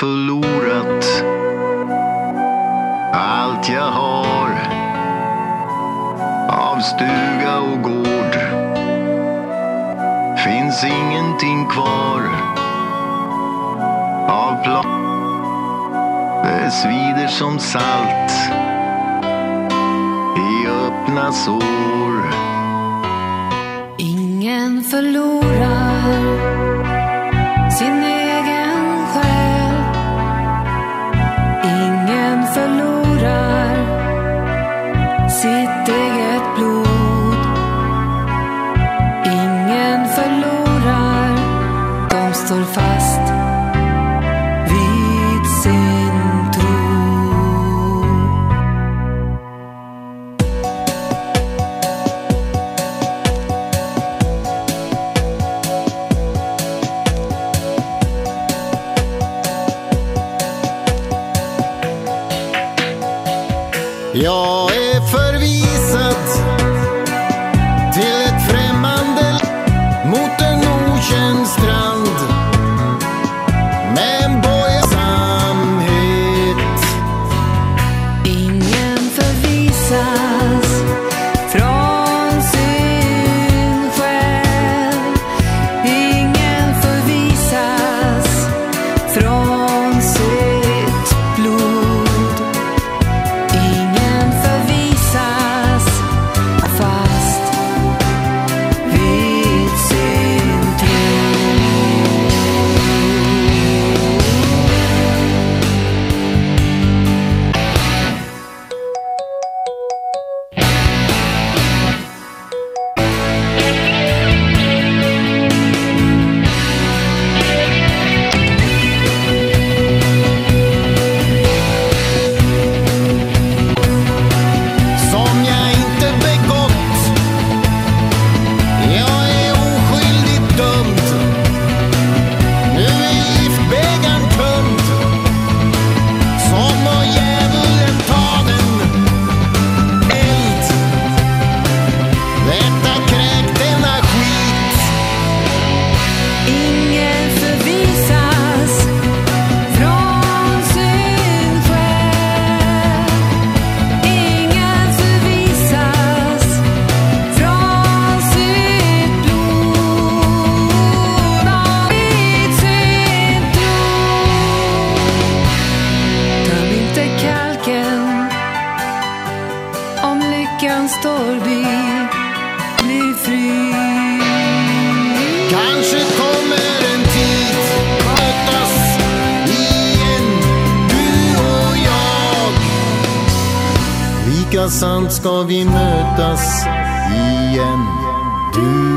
förlorat allt jag har av stuga och gård. Finns ingenting kvar av plan. Det svider som salt i öppna sår. Ingen förlorar sin sitt eget blod. Ingen förlorar, de står fast vid sin tro. Jag är förvisat. Om lyckan blir. Bli fri. Kanske kommer en tid mötas igen, du och jag. Lika sant ska vi mötas igen, du